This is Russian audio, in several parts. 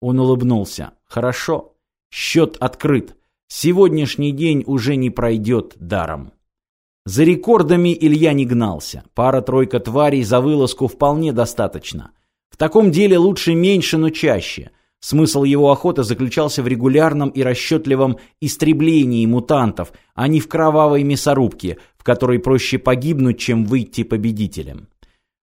Он улыбнулся. «Хорошо. Счет открыт. Сегодняшний день уже не пройдет даром». За рекордами Илья не гнался. Пара-тройка тварей за вылазку вполне достаточно. В таком деле лучше меньше, но чаще. Смысл его охоты заключался в регулярном и расчетливом истреблении мутантов, а не в кровавой мясорубке, в которой проще погибнуть, чем выйти победителем.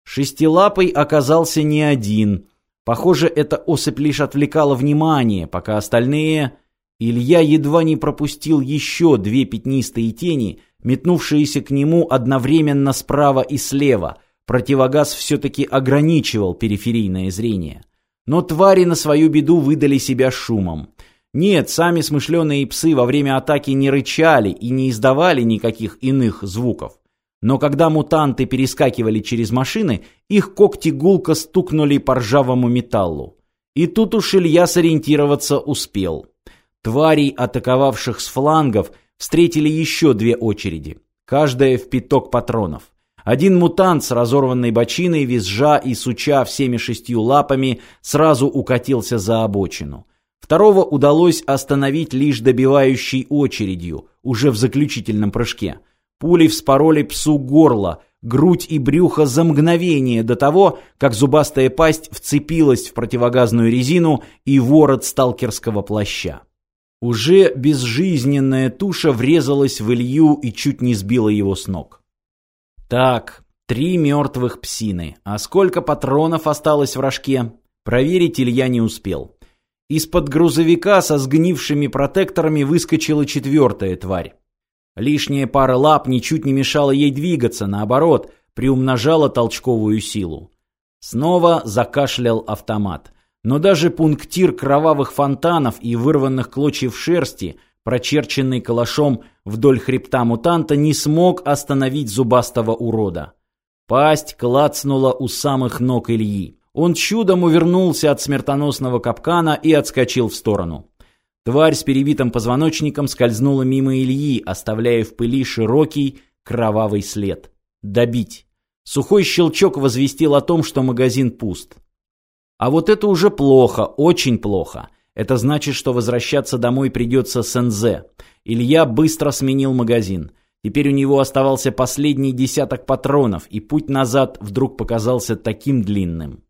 Шестилапый оказался не один. Похоже, эта особь лишь отвлекала внимание, пока остальные... Илья едва не пропустил еще две пятнистые тени, метнувшиеся к нему одновременно справа и слева. Противогаз все-таки ограничивал периферийное зрение. Но твари на свою беду выдали себя шумом. Нет, сами смышленые псы во время атаки не рычали и не издавали никаких иных звуков. Но когда мутанты перескакивали через машины, их когти гулко стукнули по ржавому металлу. И тут уж Илья сориентироваться успел. Тварей, атаковавших с флангов, встретили еще две очереди, каждая в пяток патронов. Один мутант с разорванной бочиной, визжа и суча всеми шестью лапами, сразу укатился за обочину. Второго удалось остановить лишь добивающей очередью, уже в заключительном прыжке. Пули вспороли псу горло, грудь и брюхо за мгновение до того, как зубастая пасть вцепилась в противогазную резину и ворот сталкерского плаща. Уже безжизненная туша врезалась в Илью и чуть не сбила его с ног. Так, три мертвых псины. А сколько патронов осталось в рожке? Проверить Илья не успел. Из-под грузовика со сгнившими протекторами выскочила четвертая тварь. Лишняя пара лап ничуть не мешала ей двигаться, наоборот, приумножала толчковую силу. Снова закашлял автомат. Но даже пунктир кровавых фонтанов и вырванных клочьев шерсти – прочерченный калашом вдоль хребта мутанта, не смог остановить зубастого урода. Пасть клацнула у самых ног Ильи. Он чудом увернулся от смертоносного капкана и отскочил в сторону. Тварь с перебитым позвоночником скользнула мимо Ильи, оставляя в пыли широкий кровавый след. Добить. Сухой щелчок возвестил о том, что магазин пуст. А вот это уже плохо, очень плохо. Это значит, что возвращаться домой придется с НЗ. Илья быстро сменил магазин. Теперь у него оставался последний десяток патронов, и путь назад вдруг показался таким длинным.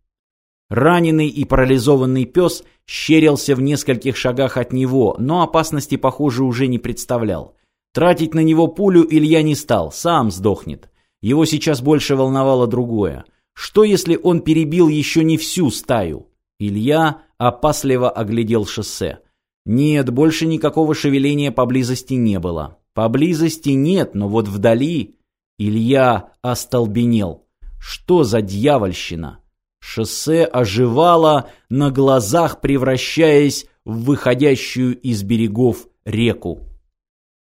Раненый и парализованный пес щерился в нескольких шагах от него, но опасности, похоже, уже не представлял. Тратить на него пулю Илья не стал, сам сдохнет. Его сейчас больше волновало другое. Что, если он перебил еще не всю стаю? Илья опасливо оглядел шоссе. Нет, больше никакого шевеления поблизости не было. Поблизости нет, но вот вдали... Илья остолбенел. Что за дьявольщина? Шоссе оживало, на глазах превращаясь в выходящую из берегов реку.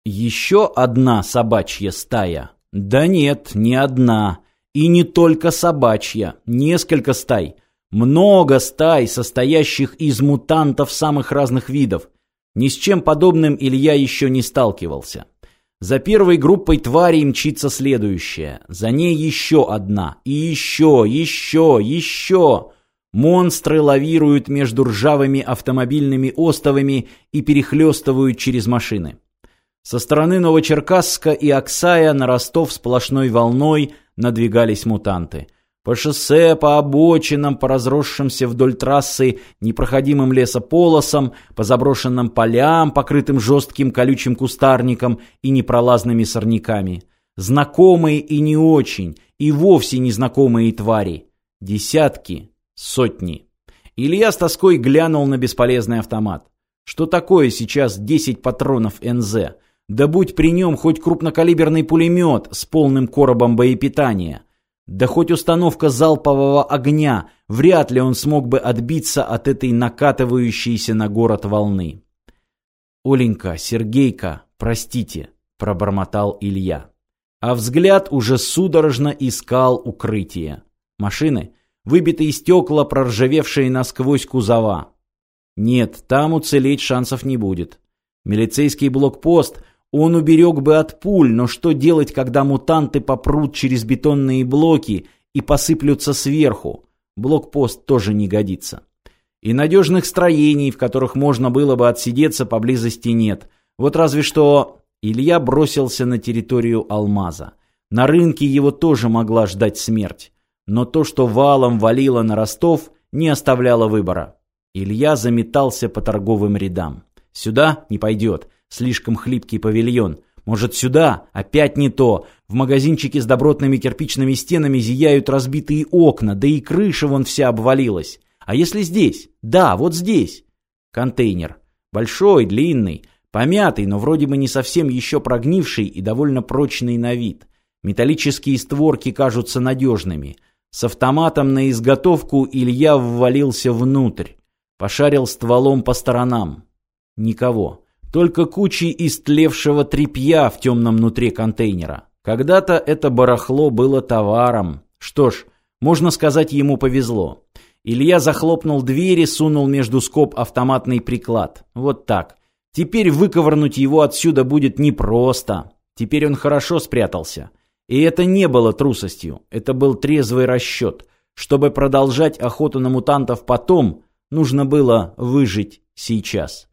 Еще одна собачья стая? Да нет, не одна. И не только собачья, несколько стай. Много стай, состоящих из мутантов самых разных видов. Ни с чем подобным Илья еще не сталкивался. За первой группой тварей мчится следующая. За ней еще одна. И еще, еще, еще. Монстры лавируют между ржавыми автомобильными остовами и перехлестывают через машины. Со стороны Новочеркасска и Оксая на Ростов сплошной волной надвигались мутанты. По шоссе, по обочинам, по разросшимся вдоль трассы непроходимым лесополосам, по заброшенным полям, покрытым жестким колючим кустарником и непролазными сорняками. Знакомые и не очень, и вовсе незнакомые твари. Десятки, сотни. Илья с тоской глянул на бесполезный автомат. Что такое сейчас 10 патронов НЗ? Да будь при нем хоть крупнокалиберный пулемет с полным коробом боепитания. Да хоть установка залпового огня, вряд ли он смог бы отбиться от этой накатывающейся на город волны. «Оленька, Сергейка, простите», — пробормотал Илья. А взгляд уже судорожно искал укрытие. Машины, выбитые стекла, проржавевшие насквозь кузова. Нет, там уцелеть шансов не будет. Милицейский блокпост — он уберег бы от пуль, но что делать, когда мутанты попрут через бетонные блоки и посыплются сверху? Блокпост тоже не годится. И надежных строений, в которых можно было бы отсидеться, поблизости нет. Вот разве что... Илья бросился на территорию Алмаза. На рынке его тоже могла ждать смерть. Но то, что валом валило на Ростов, не оставляло выбора. Илья заметался по торговым рядам. Сюда не пойдет, слишком хлипкий павильон. Может, сюда? Опять не то. В магазинчике с добротными кирпичными стенами зияют разбитые окна, да и крыша вон вся обвалилась. А если здесь? Да, вот здесь. Контейнер. Большой, длинный, помятый, но вроде бы не совсем еще прогнивший и довольно прочный на вид. Металлические створки кажутся надежными. С автоматом на изготовку Илья ввалился внутрь. Пошарил стволом по сторонам. Никого. Только кучи истлевшего тряпья в темном нутре контейнера. Когда-то это барахло было товаром. Что ж, можно сказать, ему повезло. Илья захлопнул двери, сунул между скоб автоматный приклад. Вот так. Теперь выковырнуть его отсюда будет непросто. Теперь он хорошо спрятался. И это не было трусостью. Это был трезвый расчет. Чтобы продолжать охоту на мутантов потом, нужно было выжить сейчас.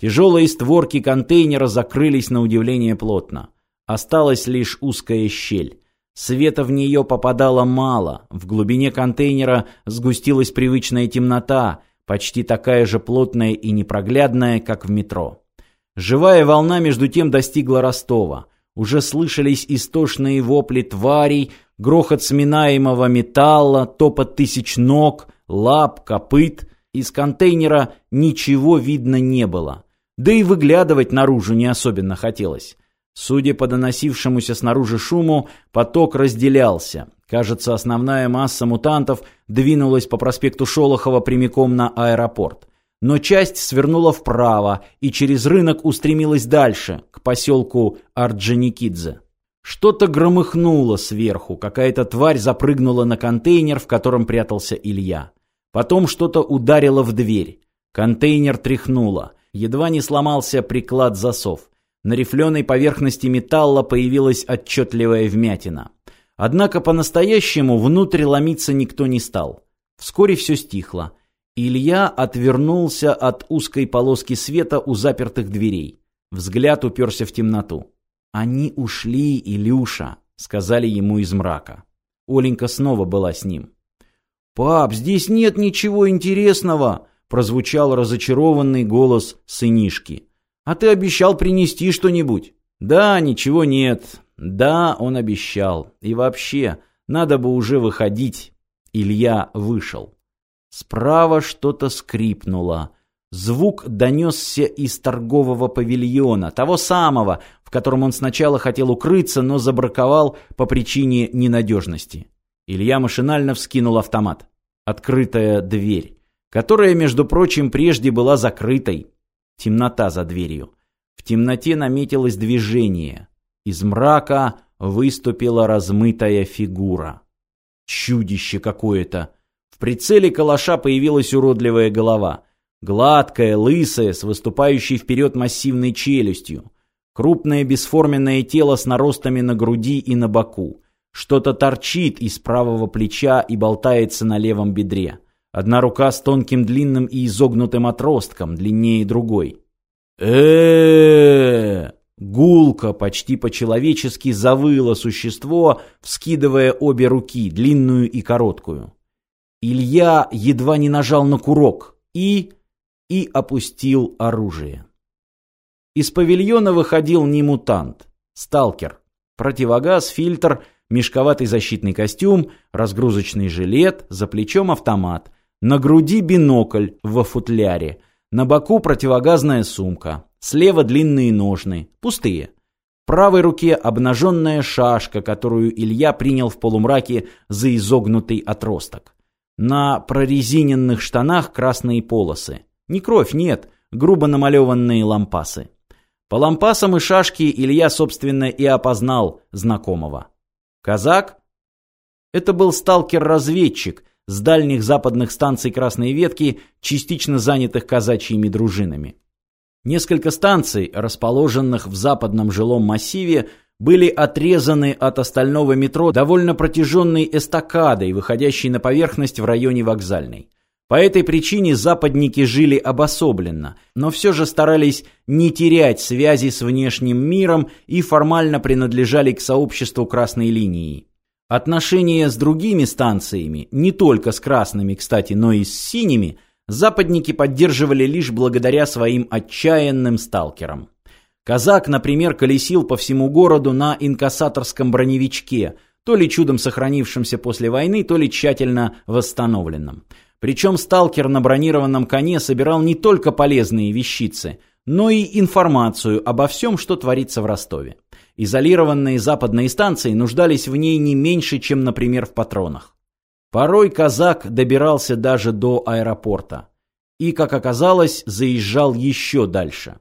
Тяжелые створки контейнера закрылись на удивление плотно. Осталась лишь узкая щель. Света в нее попадало мало, в глубине контейнера сгустилась привычная темнота, почти такая же плотная и непроглядная, как в метро. Живая волна между тем достигла Ростова. Уже слышались истошные вопли тварей, грохот сминаемого металла, топот тысяч ног, лап, копыт. Из контейнера ничего видно не было. Да и выглядывать наружу не особенно хотелось. Судя по доносившемуся снаружи шуму, поток разделялся. Кажется, основная масса мутантов двинулась по проспекту Шолохова прямиком на аэропорт. Но часть свернула вправо и через рынок устремилась дальше, к поселку Орджоникидзе. Что-то громыхнуло сверху, какая-то тварь запрыгнула на контейнер, в котором прятался Илья. Потом что-то ударило в дверь. Контейнер тряхнуло. Едва не сломался приклад засов. На рифленой поверхности металла появилась отчетливая вмятина. Однако по-настоящему внутрь ломиться никто не стал. Вскоре все стихло. Илья отвернулся от узкой полоски света у запертых дверей. Взгляд уперся в темноту. «Они ушли, Илюша», — сказали ему из мрака. Оленька снова была с ним. «Пап, здесь нет ничего интересного!» — прозвучал разочарованный голос сынишки. А ты обещал принести что-нибудь. Да, ничего нет. Да, он обещал. И вообще, надо бы уже выходить. Илья вышел. Справа что-то скрипнуло. Звук донесся из торгового павильона, того самого, в котором он сначала хотел укрыться, но забраковал по причине ненадежности. Илья машинально вскинул автомат. Открытая дверь, которая, между прочим, прежде была закрытой. Темнота за дверью. В темноте наметилось движение. Из мрака выступила размытая фигура. Чудище какое-то. В прицеле калаша появилась уродливая голова. Гладкая, лысая, с выступающей вперед массивной челюстью. Крупное бесформенное тело с наростами на груди и на боку. Что-то торчит из правого плеча и болтается на левом бедре. Одна рука с тонким длинным и изогнутым отростком, длиннее другой. э Гулко, почти по-человечески завыло существо, вскидывая обе руки, длинную и короткую. Илья едва не нажал на курок и... и опустил оружие. Из павильона выходил не мутант, сталкер. Противогаз, фильтр, мешковатый защитный костюм, разгрузочный жилет, за плечом автомат. На груди бинокль во футляре. На боку противогазная сумка. Слева длинные ножны. Пустые. В правой руке обнаженная шашка, которую Илья принял в полумраке за изогнутый отросток. На прорезиненных штанах красные полосы. Не кровь, нет, грубо намалеванные лампасы. По лампасам и шашке Илья, собственно, и опознал знакомого. Казак? Это был сталкер-разведчик, с дальних западных станций Красной Ветки, частично занятых казачьими дружинами. Несколько станций, расположенных в западном жилом массиве, были отрезаны от остального метро довольно протяженной эстакадой, выходящей на поверхность в районе вокзальной. По этой причине западники жили обособленно, но все же старались не терять связи с внешним миром и формально принадлежали к сообществу Красной линии. Отношения с другими станциями, не только с красными, кстати, но и с синими, западники поддерживали лишь благодаря своим отчаянным сталкерам. Казак, например, колесил по всему городу на инкассаторском броневичке, то ли чудом сохранившемся после войны, то ли тщательно восстановленном. Причем сталкер на бронированном коне собирал не только полезные вещицы, но и информацию обо всем, что творится в Ростове. Изолированные западные станции нуждались в ней не меньше, чем, например, в патронах. Порой казак добирался даже до аэропорта. И, как оказалось, заезжал еще дальше.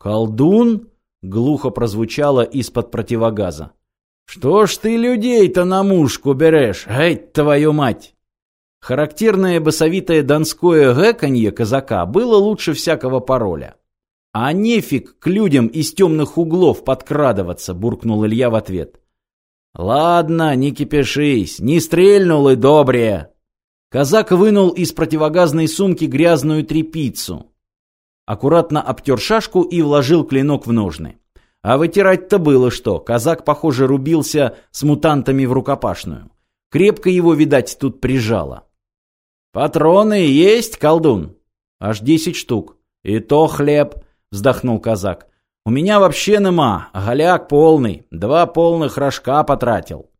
«Колдун?» — глухо прозвучало из-под противогаза. «Что ж ты людей-то на мушку берешь, эй, твою мать!» Характерное басовитое донское гэканье казака было лучше всякого пароля. «А нефиг к людям из темных углов подкрадываться», — буркнул Илья в ответ. «Ладно, не кипишись, не стрельнул и добрее». Казак вынул из противогазной сумки грязную трепицу. Аккуратно обтер шашку и вложил клинок в ножны. А вытирать-то было что, казак, похоже, рубился с мутантами в рукопашную. Крепко его, видать, тут прижало. «Патроны есть, колдун?» «Аж десять штук». «И то хлеб», — вздохнул казак. «У меня вообще нема, голяк полный, два полных рожка потратил».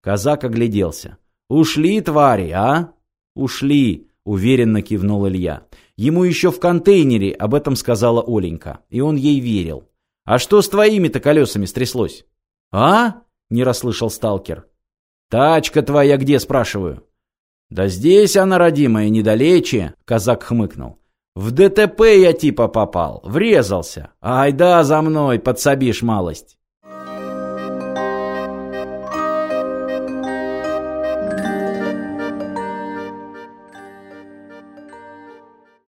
Казак огляделся. «Ушли, твари, а?» «Ушли», — уверенно кивнул Илья. Ему еще в контейнере об этом сказала Оленька, и он ей верил. «А что с твоими-то колесами стряслось?» «А?» — не расслышал сталкер. «Тачка твоя где?» — спрашиваю. «Да здесь она, родимая, недалече», — казак хмыкнул. «В ДТП я типа попал, врезался. Ай да, за мной, подсобишь малость».